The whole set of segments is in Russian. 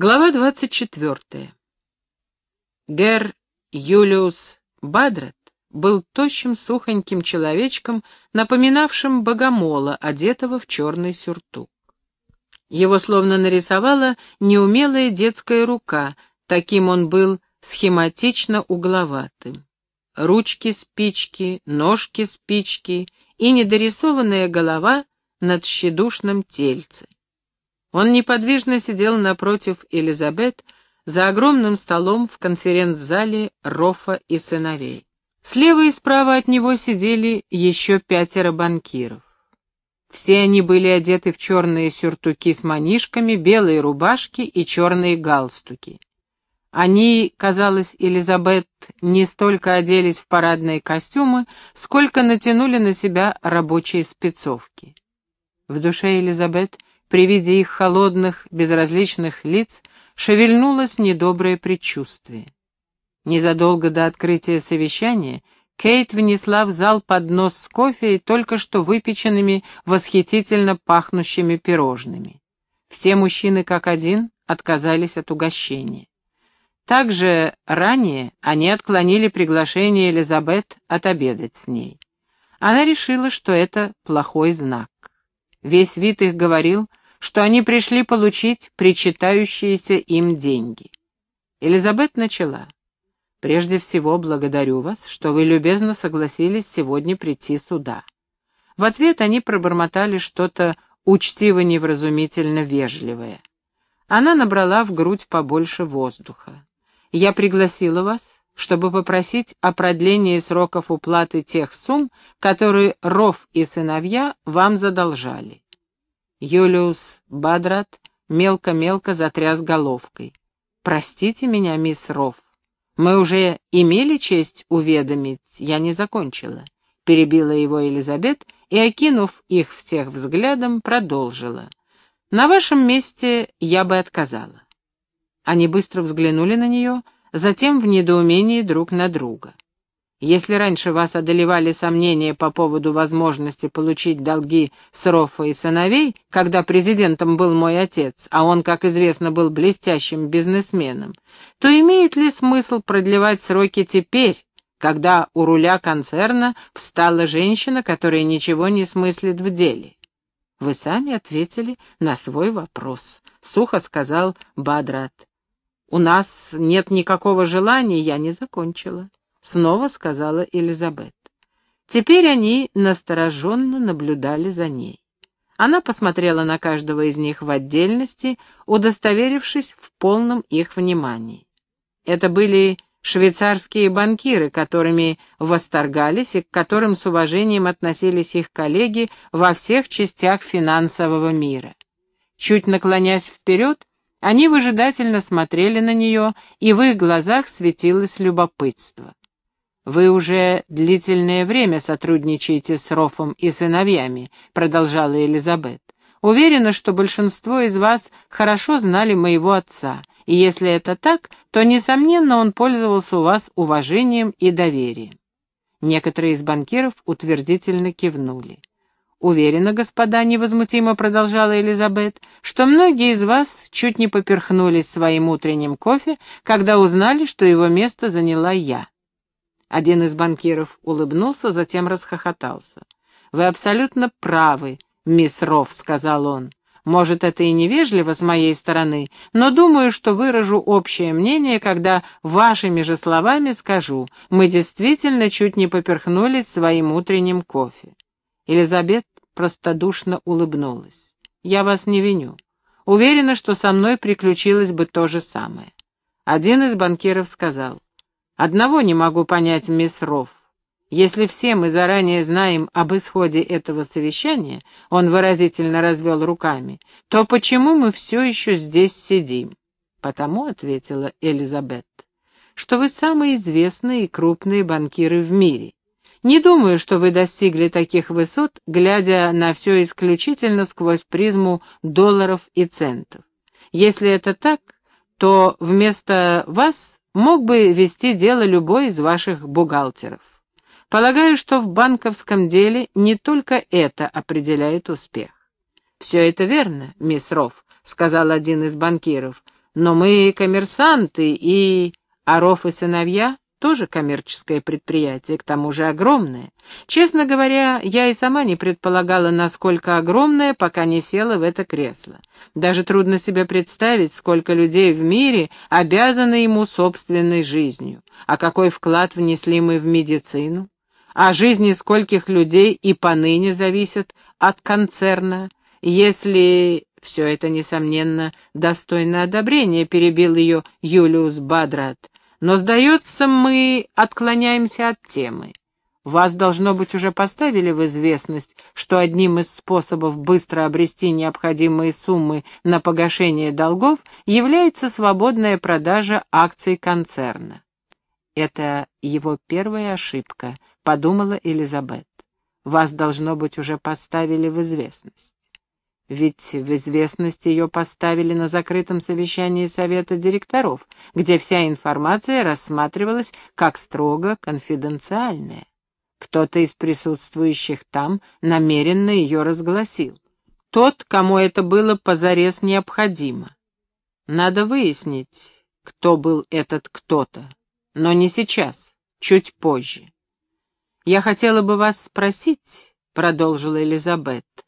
Глава двадцать четвертая. Гер Юлиус Бадрет был тощим, сухоньким человечком, напоминавшим богомола, одетого в черный сюртук. Его словно нарисовала неумелая детская рука, таким он был схематично угловатым. Ручки-спички, ножки-спички и недорисованная голова над щедушным тельце. Он неподвижно сидел напротив Элизабет за огромным столом в конференц-зале Рофа и сыновей. Слева и справа от него сидели еще пятеро банкиров. Все они были одеты в черные сюртуки с манишками, белые рубашки и черные галстуки. Они, казалось, Элизабет, не столько оделись в парадные костюмы, сколько натянули на себя рабочие спецовки. В душе Элизабет при виде их холодных, безразличных лиц шевельнулось недоброе предчувствие. Незадолго до открытия совещания Кейт внесла в зал поднос с кофе и только что выпеченными восхитительно пахнущими пирожными. Все мужчины как один отказались от угощения. Также ранее они отклонили приглашение Элизабет отобедать с ней. Она решила, что это плохой знак. Весь вид их говорил, что они пришли получить причитающиеся им деньги. Элизабет начала. «Прежде всего, благодарю вас, что вы любезно согласились сегодня прийти сюда». В ответ они пробормотали что-то учтиво-невразумительно вежливое. Она набрала в грудь побольше воздуха. «Я пригласила вас, чтобы попросить о продлении сроков уплаты тех сумм, которые Ров и сыновья вам задолжали. Юлиус Бадрат мелко-мелко затряс головкой. «Простите меня, мисс Рофф, мы уже имели честь уведомить, я не закончила», — перебила его Елизабет и, окинув их всех взглядом, продолжила. «На вашем месте я бы отказала». Они быстро взглянули на нее, затем в недоумении друг на друга. Если раньше вас одолевали сомнения по поводу возможности получить долги с Роффа и сыновей, когда президентом был мой отец, а он, как известно, был блестящим бизнесменом, то имеет ли смысл продлевать сроки теперь, когда у руля концерна встала женщина, которая ничего не смыслит в деле? Вы сами ответили на свой вопрос, — сухо сказал Бадрат. У нас нет никакого желания, я не закончила. — снова сказала Элизабет. Теперь они настороженно наблюдали за ней. Она посмотрела на каждого из них в отдельности, удостоверившись в полном их внимании. Это были швейцарские банкиры, которыми восторгались и к которым с уважением относились их коллеги во всех частях финансового мира. Чуть наклонясь вперед, они выжидательно смотрели на нее, и в их глазах светилось любопытство. «Вы уже длительное время сотрудничаете с Рофом и сыновьями», — продолжала Элизабет. «Уверена, что большинство из вас хорошо знали моего отца, и если это так, то, несомненно, он пользовался у вас уважением и доверием». Некоторые из банкиров утвердительно кивнули. «Уверена, господа», — невозмутимо продолжала Элизабет, «что многие из вас чуть не поперхнулись своим утренним кофе, когда узнали, что его место заняла я. Один из банкиров улыбнулся, затем расхохотался. «Вы абсолютно правы, мисс Рофф», — сказал он. «Может, это и невежливо с моей стороны, но думаю, что выражу общее мнение, когда вашими же словами скажу, мы действительно чуть не поперхнулись своим утренним кофе». Элизабет простодушно улыбнулась. «Я вас не виню. Уверена, что со мной приключилось бы то же самое». Один из банкиров сказал, Одного не могу понять, мисс Рофф. Если все мы заранее знаем об исходе этого совещания, он выразительно развел руками, то почему мы все еще здесь сидим? Потому, — ответила Элизабет, — что вы самые известные и крупные банкиры в мире. Не думаю, что вы достигли таких высот, глядя на все исключительно сквозь призму долларов и центов. Если это так, то вместо вас мог бы вести дело любой из ваших бухгалтеров. Полагаю, что в банковском деле не только это определяет успех. «Все это верно, мисс Рофф», — сказал один из банкиров, Но мы коммерсанты, и... Аров и сыновья тоже коммерческое предприятие, к тому же огромное. Честно говоря, я и сама не предполагала, насколько огромное, пока не села в это кресло. Даже трудно себе представить, сколько людей в мире обязаны ему собственной жизнью, а какой вклад внесли мы в медицину, а жизни скольких людей и поныне зависят от концерна, если все это, несомненно, достойно одобрения, перебил ее Юлиус Бадрат. Но, сдается, мы отклоняемся от темы. Вас, должно быть, уже поставили в известность, что одним из способов быстро обрести необходимые суммы на погашение долгов является свободная продажа акций концерна. Это его первая ошибка, подумала Элизабет. Вас, должно быть, уже поставили в известность. Ведь в известность ее поставили на закрытом совещании совета директоров, где вся информация рассматривалась как строго конфиденциальная. Кто-то из присутствующих там намеренно ее разгласил. Тот, кому это было позарез необходимо. Надо выяснить, кто был этот кто-то, но не сейчас, чуть позже. «Я хотела бы вас спросить», — продолжила Элизабет, —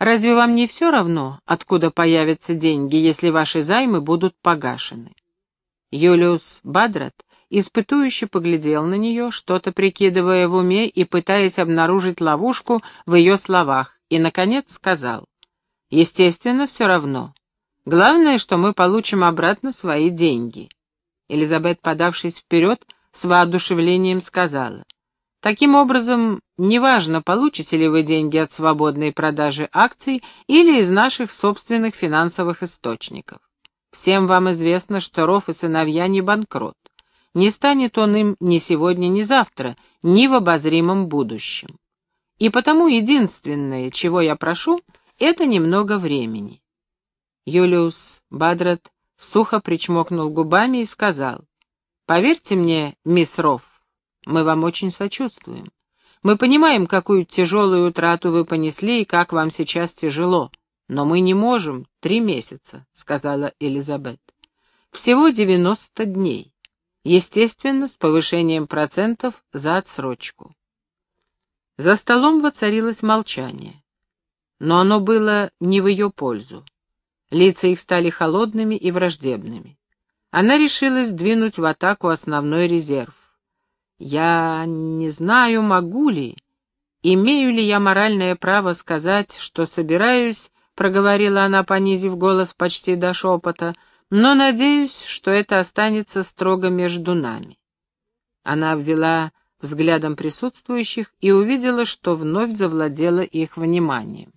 Разве вам не все равно, откуда появятся деньги, если ваши займы будут погашены? Юлиус Бадрат испытующе поглядел на нее, что-то прикидывая в уме и пытаясь обнаружить ловушку в ее словах, и, наконец, сказал, «Естественно, все равно. Главное, что мы получим обратно свои деньги». Элизабет, подавшись вперед, с воодушевлением сказала, Таким образом, неважно, получите ли вы деньги от свободной продажи акций или из наших собственных финансовых источников. Всем вам известно, что Ров и сыновья не банкрот. Не станет он им ни сегодня, ни завтра, ни в обозримом будущем. И потому единственное, чего я прошу, это немного времени. Юлиус Бадрат сухо причмокнул губами и сказал, «Поверьте мне, мисс Ров, мы вам очень сочувствуем. Мы понимаем, какую тяжелую утрату вы понесли и как вам сейчас тяжело. Но мы не можем. Три месяца, — сказала Элизабет. Всего девяносто дней. Естественно, с повышением процентов за отсрочку. За столом воцарилось молчание. Но оно было не в ее пользу. Лица их стали холодными и враждебными. Она решилась двинуть в атаку основной резерв. Я не знаю, могу ли, имею ли я моральное право сказать, что собираюсь, проговорила она, понизив голос почти до шепота, но надеюсь, что это останется строго между нами. Она обвела взглядом присутствующих и увидела, что вновь завладела их вниманием.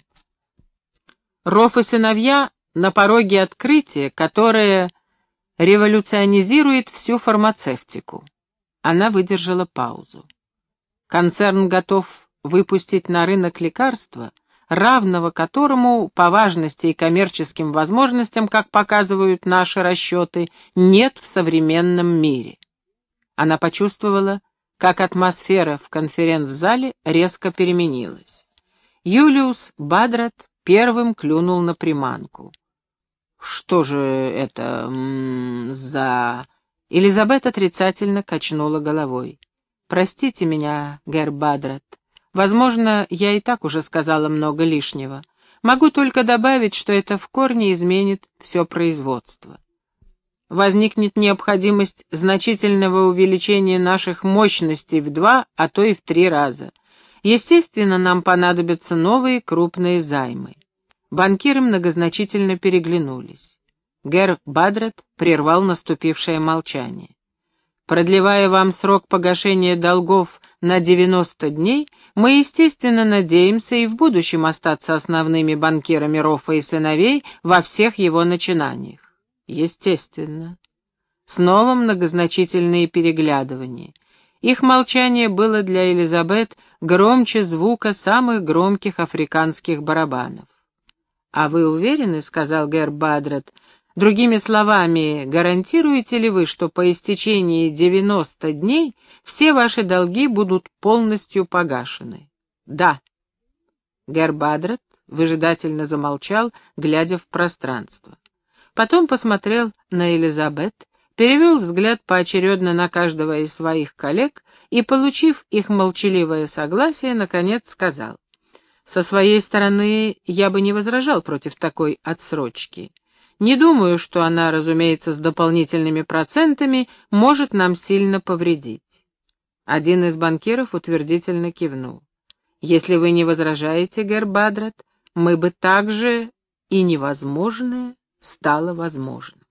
Ров и сыновья на пороге открытия, которое революционизирует всю фармацевтику. Она выдержала паузу. Концерн готов выпустить на рынок лекарства, равного которому по важности и коммерческим возможностям, как показывают наши расчеты, нет в современном мире. Она почувствовала, как атмосфера в конференц-зале резко переменилась. Юлиус Бадрат первым клюнул на приманку. «Что же это за...» Элизабет отрицательно качнула головой. «Простите меня, Герр Бадрат. Возможно, я и так уже сказала много лишнего. Могу только добавить, что это в корне изменит все производство. Возникнет необходимость значительного увеличения наших мощностей в два, а то и в три раза. Естественно, нам понадобятся новые крупные займы. Банкиры многозначительно переглянулись. Гер Бадрет прервал наступившее молчание. Продлевая вам срок погашения долгов на 90 дней, мы, естественно, надеемся и в будущем остаться основными банкирами Рофа и сыновей во всех его начинаниях. Естественно. Снова многозначительные переглядывания. Их молчание было для Элизабет громче звука самых громких африканских барабанов. «А вы уверены, — сказал Гер Бадрет, Другими словами, гарантируете ли вы, что по истечении 90 дней все ваши долги будут полностью погашены? Да. Гербадрат выжидательно замолчал, глядя в пространство. потом посмотрел на Элизабет, перевел взгляд поочередно на каждого из своих коллег и, получив их молчаливое согласие, наконец сказал. «Со своей стороны я бы не возражал против такой отсрочки. Не думаю, что она, разумеется, с дополнительными процентами может нам сильно повредить». Один из банкиров утвердительно кивнул. «Если вы не возражаете, Гербадрат, мы бы также и невозможное стало возможным».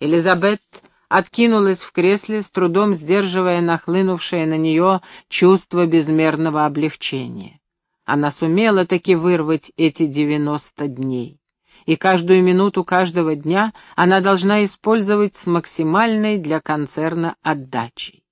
Элизабет откинулась в кресле, с трудом сдерживая нахлынувшее на нее чувство безмерного облегчения. Она сумела таки вырвать эти девяносто дней. И каждую минуту каждого дня она должна использовать с максимальной для концерна отдачей.